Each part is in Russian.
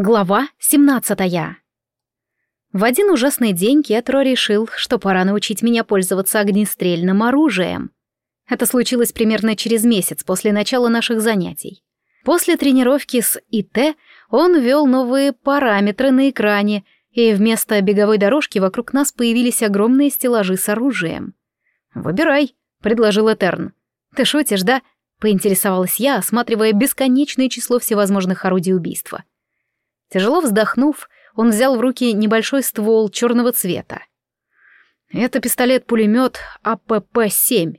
Глава 17 В один ужасный день Кетро решил, что пора научить меня пользоваться огнестрельным оружием. Это случилось примерно через месяц после начала наших занятий. После тренировки с ИТ он ввел новые параметры на экране, и вместо беговой дорожки вокруг нас появились огромные стеллажи с оружием. «Выбирай», — предложил Этерн. «Ты шутишь, да?» — поинтересовалась я, осматривая бесконечное число всевозможных орудий убийства. Тяжело вздохнув, он взял в руки небольшой ствол черного цвета. Это пистолет-пулемет АПП-7,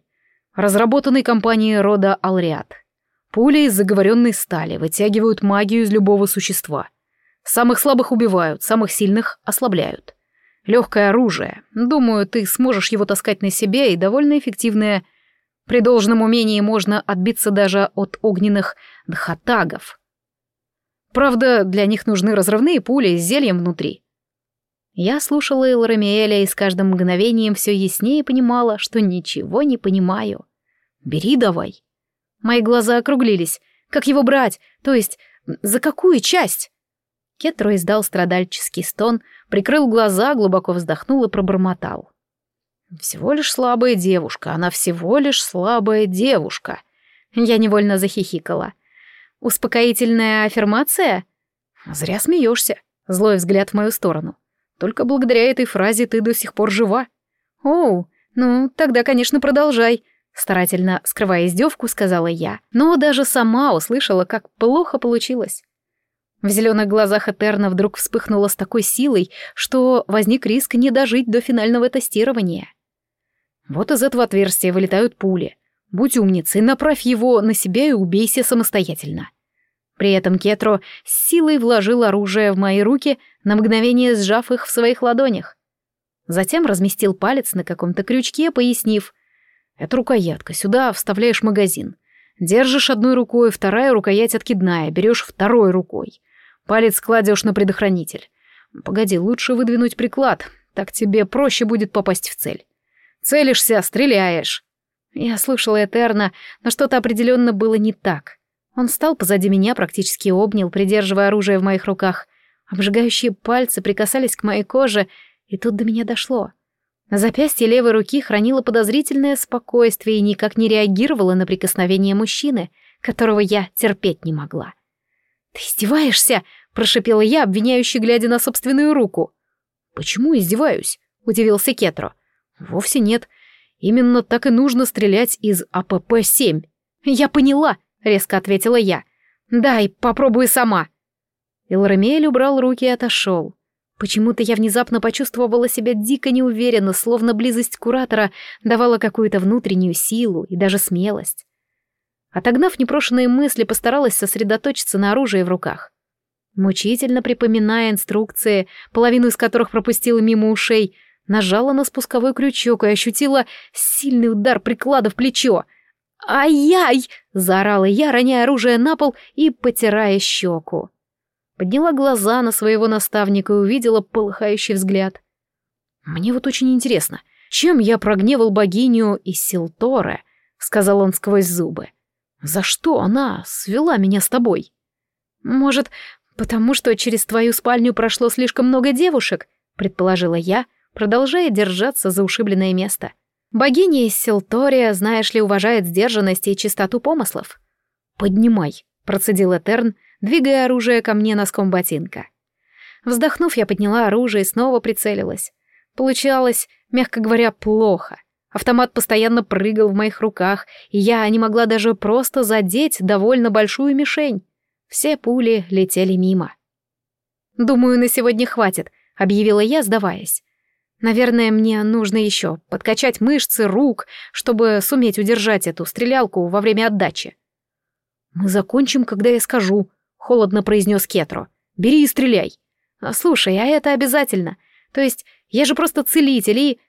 разработанный компанией рода Алриат. Пули из заговоренной стали вытягивают магию из любого существа. Самых слабых убивают, самых сильных ослабляют. Легкое оружие. Думаю, ты сможешь его таскать на себе и довольно эффективное. При должном умении можно отбиться даже от огненных дхатагов. Правда, для них нужны разрывные пули с зельем внутри. Я слушала Элрамиэля и с каждым мгновением все яснее понимала, что ничего не понимаю. «Бери давай». Мои глаза округлились. Как его брать? То есть, за какую часть? Кетро издал страдальческий стон, прикрыл глаза, глубоко вздохнул и пробормотал. «Всего лишь слабая девушка, она всего лишь слабая девушка». Я невольно захихикала. Успокоительная аффирмация? Зря смеешься. Злой взгляд в мою сторону. Только благодаря этой фразе ты до сих пор жива. Оу, ну, тогда, конечно, продолжай. Старательно скрывая издевку, сказала я, но даже сама услышала, как плохо получилось. В зеленых глазах Этерна вдруг вспыхнуло с такой силой, что возник риск не дожить до финального тестирования. Вот из этого отверстия вылетают пули. Будь умницей, направь его на себя и убейся самостоятельно. При этом Кетро с силой вложил оружие в мои руки, на мгновение сжав их в своих ладонях. Затем разместил палец на каком-то крючке, пояснив. «Это рукоятка, сюда вставляешь магазин. Держишь одной рукой, вторая рукоять откидная, берешь второй рукой. Палец кладешь на предохранитель. Погоди, лучше выдвинуть приклад, так тебе проще будет попасть в цель. Целишься, стреляешь. Я слушала Этерна, но что-то определенно было не так. Он встал позади меня, практически обнял, придерживая оружие в моих руках. Обжигающие пальцы прикасались к моей коже, и тут до меня дошло. На запястье левой руки хранило подозрительное спокойствие и никак не реагировало на прикосновение мужчины, которого я терпеть не могла. «Ты издеваешься?» — прошипела я, обвиняюще глядя на собственную руку. «Почему издеваюсь?» — удивился Кетро. «Вовсе нет. Именно так и нужно стрелять из АПП-7. Я поняла, резко ответила я. Дай, попробуй сама. Илрамель убрал руки и отошел. Почему-то я внезапно почувствовала себя дико неуверенно, словно близость куратора давала какую-то внутреннюю силу и даже смелость. Отогнав непрошенные мысли, постаралась сосредоточиться на оружии в руках. Мучительно припоминая инструкции, половину из которых пропустила мимо ушей, нажала на спусковой крючок и ощутила сильный удар приклада в плечо. «Ай-яй!» — заорала я, роняя оружие на пол и потирая щеку. Подняла глаза на своего наставника и увидела полыхающий взгляд. «Мне вот очень интересно, чем я прогневал богиню из Силторе?» — сказал он сквозь зубы. «За что она свела меня с тобой?» «Может, потому что через твою спальню прошло слишком много девушек?» — предположила я, — продолжая держаться за ушибленное место. Богиня из Силтория, знаешь ли, уважает сдержанность и чистоту помыслов. «Поднимай», — процедил Этерн, двигая оружие ко мне носком ботинка. Вздохнув, я подняла оружие и снова прицелилась. Получалось, мягко говоря, плохо. Автомат постоянно прыгал в моих руках, и я не могла даже просто задеть довольно большую мишень. Все пули летели мимо. «Думаю, на сегодня хватит», — объявила я, сдаваясь. Наверное, мне нужно еще подкачать мышцы рук, чтобы суметь удержать эту стрелялку во время отдачи. «Мы закончим, когда я скажу», — холодно произнес Кетро. «Бери и стреляй». А, «Слушай, а это обязательно. То есть я же просто целитель и...»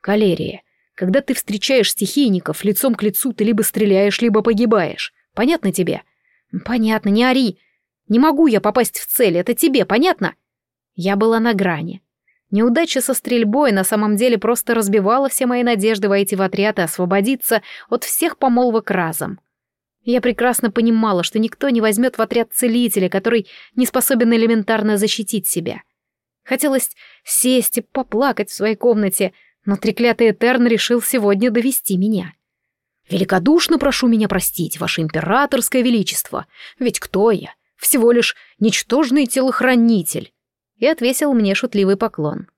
«Калерия, когда ты встречаешь стихийников лицом к лицу, ты либо стреляешь, либо погибаешь. Понятно тебе?» «Понятно, не ори. Не могу я попасть в цель, это тебе, понятно?» Я была на грани. Неудача со стрельбой на самом деле просто разбивала все мои надежды войти в отряд и освободиться от всех помолвок разом. Я прекрасно понимала, что никто не возьмет в отряд целителя, который не способен элементарно защитить себя. Хотелось сесть и поплакать в своей комнате, но треклятый Этерн решил сегодня довести меня. «Великодушно прошу меня простить, ваше императорское величество, ведь кто я? Всего лишь ничтожный телохранитель!» И отвесил мне шутливый поклон.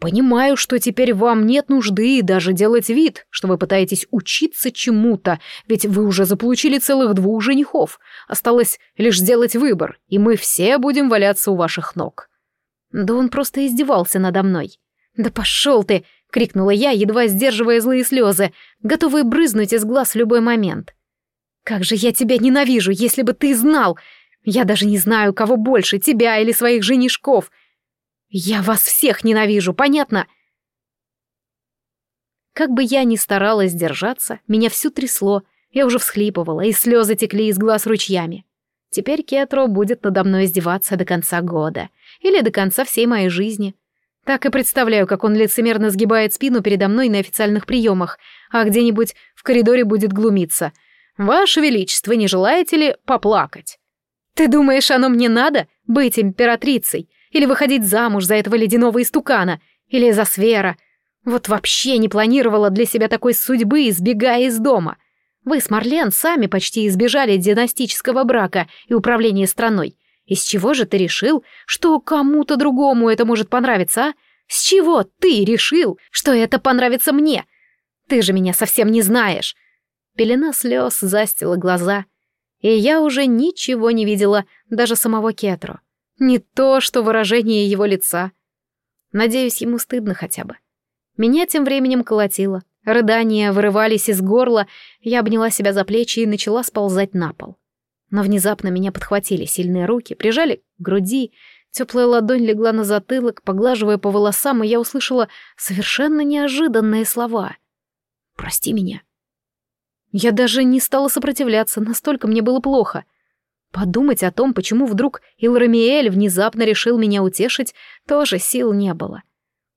Понимаю, что теперь вам нет нужды даже делать вид, что вы пытаетесь учиться чему-то, ведь вы уже заполучили целых двух женихов. Осталось лишь сделать выбор, и мы все будем валяться у ваших ног. Да он просто издевался надо мной. Да пошел ты! крикнула я, едва сдерживая злые слезы, готовые брызнуть из глаз в любой момент. Как же я тебя ненавижу, если бы ты знал! Я даже не знаю, кого больше, тебя или своих женишков — я вас всех ненавижу, понятно? Как бы я ни старалась держаться, меня всю трясло, я уже всхлипывала, и слезы текли из глаз ручьями. Теперь Кетро будет надо мной издеваться до конца года. Или до конца всей моей жизни. Так и представляю, как он лицемерно сгибает спину передо мной на официальных приемах, а где-нибудь в коридоре будет глумиться. «Ваше Величество, не желаете ли поплакать?» «Ты думаешь, оно мне надо? Быть императрицей? Или выходить замуж за этого ледяного истукана? Или за Свера? Вот вообще не планировала для себя такой судьбы, избегая из дома. Вы с Марлен сами почти избежали династического брака и управления страной. Из чего же ты решил, что кому-то другому это может понравиться, а? С чего ты решил, что это понравится мне? Ты же меня совсем не знаешь. Пелена слез застила глаза, и я уже ничего не видела, даже самого Кетро. Не то, что выражение его лица. Надеюсь, ему стыдно хотя бы. Меня тем временем колотило. Рыдания вырывались из горла, я обняла себя за плечи и начала сползать на пол. Но внезапно меня подхватили сильные руки, прижали к груди, теплая ладонь легла на затылок, поглаживая по волосам, и я услышала совершенно неожиданные слова. «Прости меня». Я даже не стала сопротивляться, настолько мне было плохо — Подумать о том, почему вдруг Илрамиэль внезапно решил меня утешить, тоже сил не было.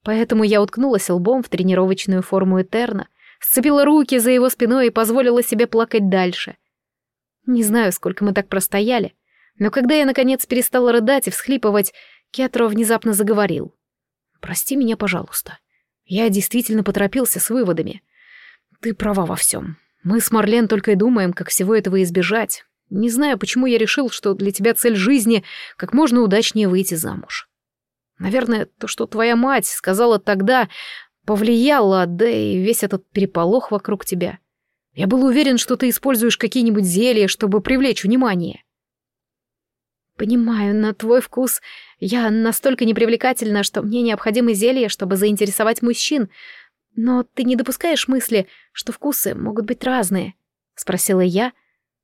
Поэтому я уткнулась лбом в тренировочную форму Этерна, сцепила руки за его спиной и позволила себе плакать дальше. Не знаю, сколько мы так простояли, но когда я, наконец, перестала рыдать и всхлипывать, Кетро внезапно заговорил. «Прости меня, пожалуйста. Я действительно поторопился с выводами. Ты права во всем. Мы с Марлен только и думаем, как всего этого избежать, не знаю, почему я решил, что для тебя цель жизни — как можно удачнее выйти замуж. Наверное, то, что твоя мать сказала тогда, повлияло, да и весь этот переполох вокруг тебя. Я был уверен, что ты используешь какие-нибудь зелья, чтобы привлечь внимание. Понимаю, на твой вкус я настолько непривлекательна, что мне необходимы зелья, чтобы заинтересовать мужчин. Но ты не допускаешь мысли, что вкусы могут быть разные? Спросила я, —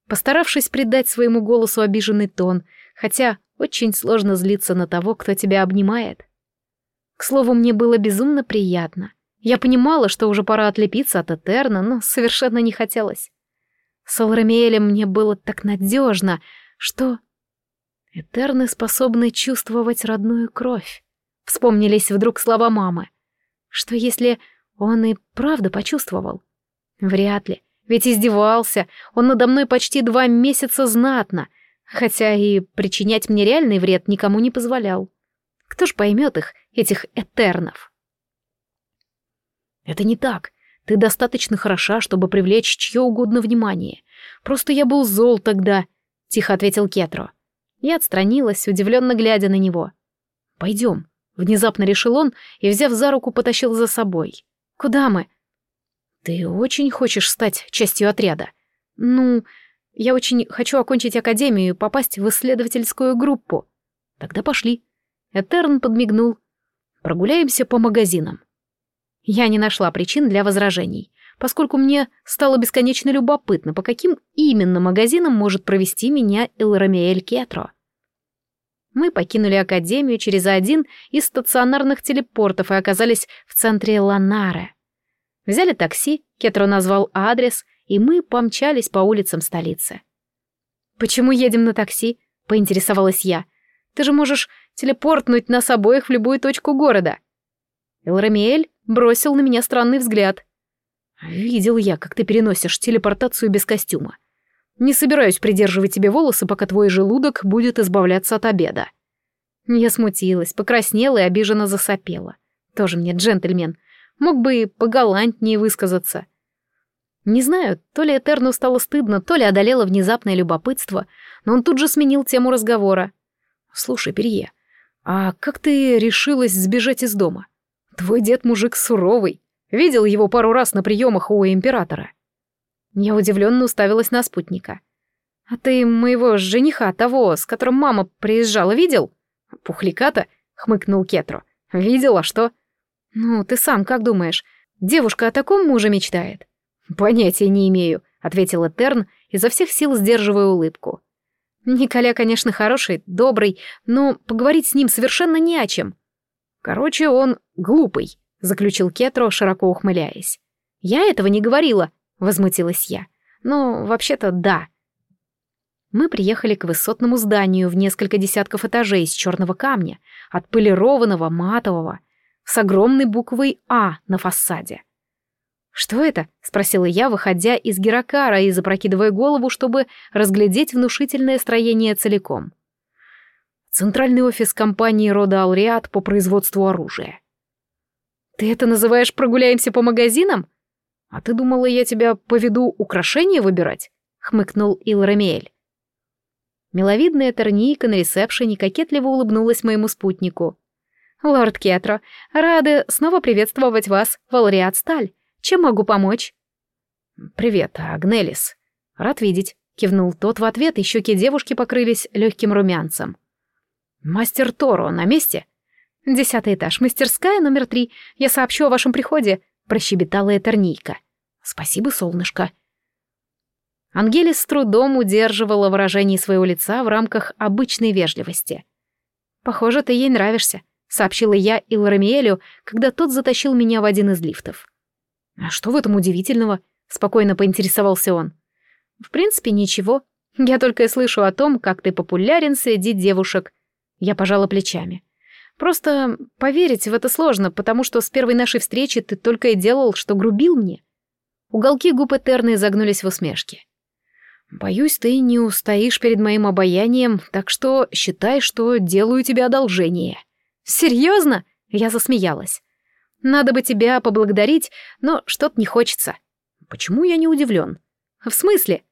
постаравшись придать своему голосу обиженный тон, хотя очень сложно злиться на того, кто тебя обнимает. К слову, мне было безумно приятно. Я понимала, что уже пора отлепиться от Этерна, но совершенно не хотелось. С Алрамиэлем мне было так надежно, что... Этерны способны чувствовать родную кровь. Вспомнились вдруг слова мамы. Что если он и правда почувствовал? Вряд ли. Ведь издевался, он надо мной почти два месяца знатно, хотя и причинять мне реальный вред никому не позволял. Кто ж поймет их, этих этернов? Это не так. Ты достаточно хороша, чтобы привлечь чье угодно внимание. Просто я был зол тогда, — тихо ответил Кетро. Я отстранилась, удивленно глядя на него. Пойдем, — внезапно решил он и, взяв за руку, потащил за собой. Куда мы? «Ты очень хочешь стать частью отряда?» «Ну, я очень хочу окончить академию и попасть в исследовательскую группу». «Тогда пошли». Этерн подмигнул. «Прогуляемся по магазинам». Я не нашла причин для возражений, поскольку мне стало бесконечно любопытно, по каким именно магазинам может провести меня Илрамиэль Кетро. Мы покинули Академию через один из стационарных телепортов и оказались в центре Ланаре. Взяли такси, Кетро назвал адрес, и мы помчались по улицам столицы. «Почему едем на такси?» — поинтересовалась я. «Ты же можешь телепортнуть нас обоих в любую точку города». Элрамиэль бросил на меня странный взгляд. «Видел я, как ты переносишь телепортацию без костюма. Не собираюсь придерживать тебе волосы, пока твой желудок будет избавляться от обеда». Я смутилась, покраснела и обиженно засопела. Тоже мне джентльмен. Мог бы и погалантнее высказаться. Не знаю, то ли Этерну стало стыдно, то ли одолело внезапное любопытство, но он тут же сменил тему разговора. «Слушай, Перье, а как ты решилась сбежать из дома? Твой дед мужик суровый. Видел его пару раз на приемах у императора». Я удивленно уставилась на спутника. «А ты моего жениха, того, с которым мама приезжала, видел?» «Пухликата?» — хмыкнул Кетро. «Видел, а что?» «Ну, ты сам как думаешь, девушка о таком муже мечтает?» «Понятия не имею», — ответила Терн, изо всех сил сдерживая улыбку. «Николя, конечно, хороший, добрый, но поговорить с ним совершенно не о чем». «Короче, он глупый», — заключил Кетро, широко ухмыляясь. «Я этого не говорила», — возмутилась я. «Ну, вообще-то, да». Мы приехали к высотному зданию в несколько десятков этажей из черного камня, отполированного, матового, с огромной буквой «А» на фасаде. «Что это?» — спросила я, выходя из Геракара и запрокидывая голову, чтобы разглядеть внушительное строение целиком. Центральный офис компании рода Алриат по производству оружия. «Ты это называешь «прогуляемся по магазинам»?» «А ты думала, я тебя поведу украшения выбирать?» — хмыкнул Илрамиэль. Миловидная Тернийка на ресепшене кокетливо улыбнулась моему спутнику. «Лорд Кетро, рады снова приветствовать вас в Алриат Сталь. Чем могу помочь?» «Привет, Агнелис. Рад видеть», — кивнул тот в ответ, и щеки девушки покрылись легким румянцем. «Мастер Торо на месте?» «Десятый этаж, мастерская номер три. Я сообщу о вашем приходе», — прощебетала Этернийка. «Спасибо, солнышко». Ангелис с трудом удерживала выражение своего лица в рамках обычной вежливости. «Похоже, ты ей нравишься», — сообщила я Илрамиэлю, когда тот затащил меня в один из лифтов. «А что в этом удивительного?» — спокойно поинтересовался он. «В принципе, ничего. Я только и слышу о том, как ты популярен среди девушек». Я пожала плечами. «Просто поверить в это сложно, потому что с первой нашей встречи ты только и делал, что грубил мне». Уголки губ Этерны загнулись в усмешке. «Боюсь, ты не устоишь перед моим обаянием, так что считай, что делаю тебе одолжение». «Серьезно?» — я засмеялась. Надо бы тебя поблагодарить, но что-то не хочется. Почему я не удивлен? В смысле?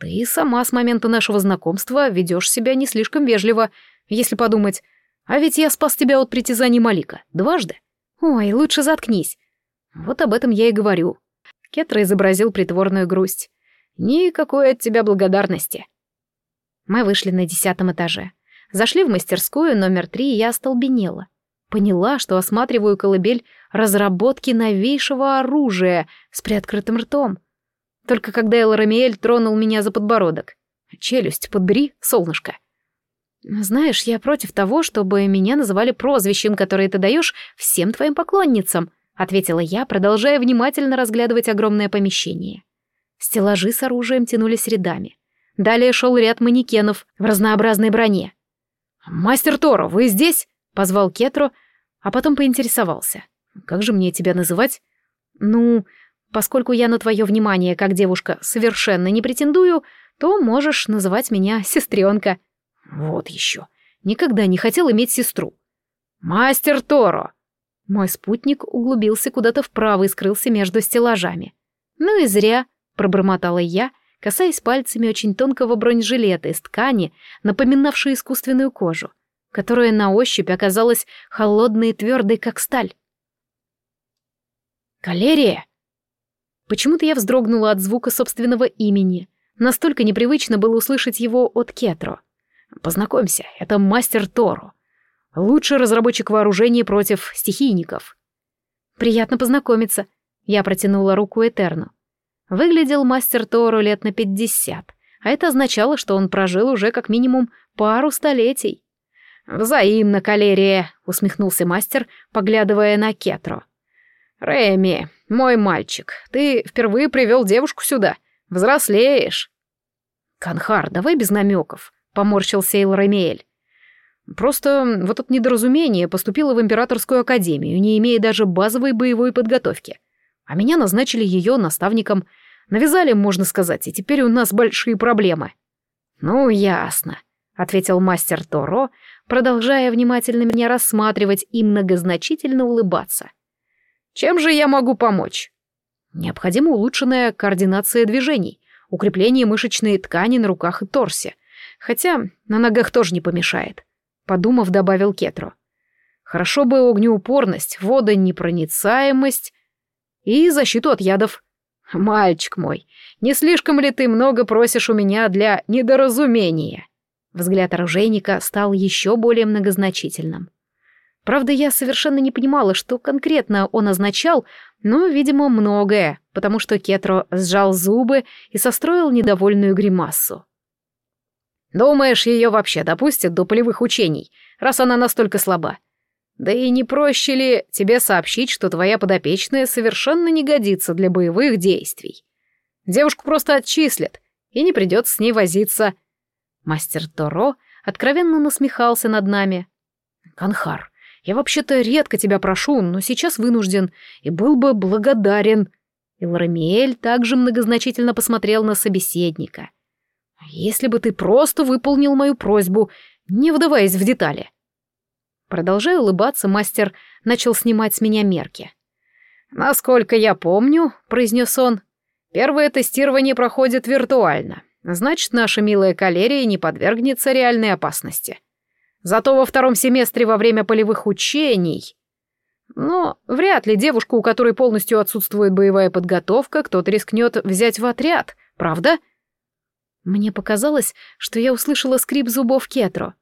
Ты сама с момента нашего знакомства ведешь себя не слишком вежливо, если подумать. А ведь я спас тебя от притязаний Малика. Дважды. Ой, лучше заткнись. Вот об этом я и говорю. Кетра изобразил притворную грусть. Никакой от тебя благодарности. Мы вышли на десятом этаже. Зашли в мастерскую номер три, и я остолбенела. Поняла, что осматриваю колыбель разработки новейшего оружия с приоткрытым ртом. Только когда Элрамиэль тронул меня за подбородок. «Челюсть подбери, солнышко». «Знаешь, я против того, чтобы меня называли прозвищем, которое ты даешь всем твоим поклонницам», ответила я, продолжая внимательно разглядывать огромное помещение. Стеллажи с оружием тянулись рядами. Далее шел ряд манекенов в разнообразной броне. «Мастер Торо, вы здесь?» — позвал Кетро, а потом поинтересовался. «Как же мне тебя называть?» «Ну, поскольку я на твое внимание, как девушка, совершенно не претендую, то можешь называть меня сестренка». «Вот еще. Никогда не хотел иметь сестру». «Мастер Торо!» Мой спутник углубился куда-то вправо и скрылся между стеллажами. «Ну и зря», — пробормотала я, касаясь пальцами очень тонкого бронежилета из ткани, напоминавшей искусственную кожу которая на ощупь оказалась холодной и твердой, как сталь. «Калерия!» Почему-то я вздрогнула от звука собственного имени. Настолько непривычно было услышать его от Кетро. «Познакомься, это мастер Торо. Лучший разработчик вооружения против стихийников». «Приятно познакомиться», — я протянула руку Этерну. Выглядел мастер Торо лет на пятьдесят, а это означало, что он прожил уже как минимум пару столетий. «Взаимно, калерия», — усмехнулся мастер, поглядывая на Кетро. «Рэми, мой мальчик, ты впервые привел девушку сюда. Взрослеешь». «Канхар, давай без намеков», — поморщился Эйл Ремиэль. «Просто вот это недоразумение поступило в Императорскую Академию, не имея даже базовой боевой подготовки. А меня назначили ее наставником. Навязали, можно сказать, и теперь у нас большие проблемы». «Ну, ясно», — ответил мастер Торо, продолжая внимательно меня рассматривать и многозначительно улыбаться. «Чем же я могу помочь?» «Необходима улучшенная координация движений, укрепление мышечной ткани на руках и торсе, хотя на ногах тоже не помешает», — подумав, добавил Кетро. «Хорошо бы огнеупорность, водонепроницаемость и защиту от ядов». «Мальчик мой, не слишком ли ты много просишь у меня для недоразумения?» Взгляд оружейника стал еще более многозначительным. Правда, я совершенно не понимала, что конкретно он означал, но, видимо, многое, потому что Кетро сжал зубы и состроил недовольную гримассу. «Думаешь, ее вообще допустят до полевых учений, раз она настолько слаба? Да и не проще ли тебе сообщить, что твоя подопечная совершенно не годится для боевых действий? Девушку просто отчислят, и не придется с ней возиться. Мастер Торо откровенно насмехался над нами. «Канхар, я вообще-то редко тебя прошу, но сейчас вынужден и был бы благодарен». И Ларамиэль также многозначительно посмотрел на собеседника. «Если бы ты просто выполнил мою просьбу, не вдаваясь в детали». Продолжая улыбаться, мастер начал снимать с меня мерки. «Насколько я помню», — произнес он, — «первое тестирование проходит виртуально. Значит, наша милая калерия не подвергнется реальной опасности. Зато во втором семестре во время полевых учений... Но вряд ли девушку, у которой полностью отсутствует боевая подготовка, кто-то рискнет взять в отряд, правда? Мне показалось, что я услышала скрип зубов Кетро.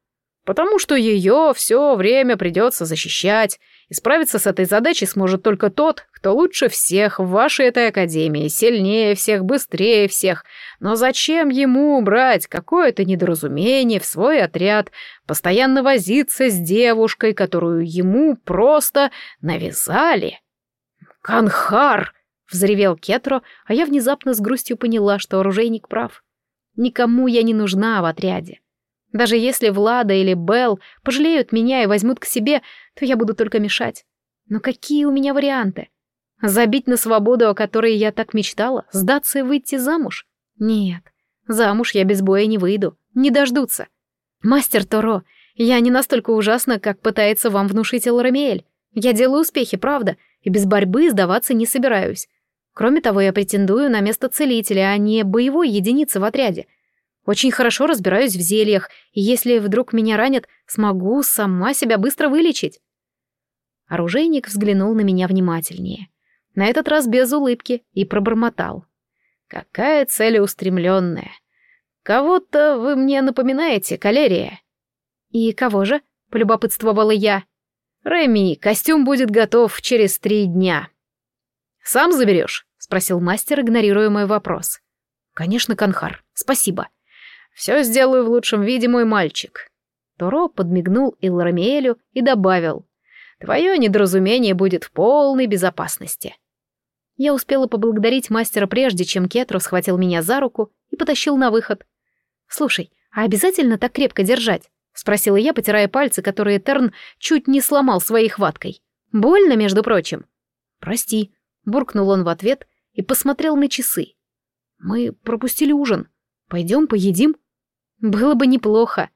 Потому что ее все время придется защищать, и справиться с этой задачей сможет только тот, кто лучше всех в вашей этой академии, сильнее всех, быстрее всех. Но зачем ему брать какое-то недоразумение в свой отряд, постоянно возиться с девушкой, которую ему просто навязали? «Канхар!» — взревел Кетро, а я внезапно с грустью поняла, что оружейник прав. Никому я не нужна в отряде. Даже если Влада или Белл пожалеют меня и возьмут к себе, то я буду только мешать. Но какие у меня варианты? Забить на свободу, о которой я так мечтала? Сдаться и выйти замуж? Нет, замуж я без боя не выйду, не дождутся. Мастер Торо, я не настолько ужасна, как пытается вам внушить Элрамиэль. Я делаю успехи, правда, и без борьбы сдаваться не собираюсь. Кроме того, я претендую на место целителя, а не боевой единицы в отряде — очень хорошо разбираюсь в зельях, и если вдруг меня ранят, смогу сама себя быстро вылечить. Оружейник взглянул на меня внимательнее. На этот раз без улыбки и пробормотал. «Какая целеустремленная! Кого-то вы мне напоминаете, калерия!» «И кого же?» — полюбопытствовала я. «Реми, костюм будет готов через три дня». «Сам заберешь?» — спросил мастер, игнорируя мой вопрос. «Конечно, Канхар, спасибо. Все сделаю в лучшем виде, мой мальчик». Торо подмигнул Илрамиэлю и добавил. «Твое недоразумение будет в полной безопасности». Я успела поблагодарить мастера прежде, чем Кетро схватил меня за руку и потащил на выход. «Слушай, а обязательно так крепко держать?» — спросила я, потирая пальцы, которые Терн чуть не сломал своей хваткой. «Больно, между прочим». «Прости», — буркнул он в ответ и посмотрел на часы. «Мы пропустили ужин. Пойдем поедим?» «Было бы неплохо»,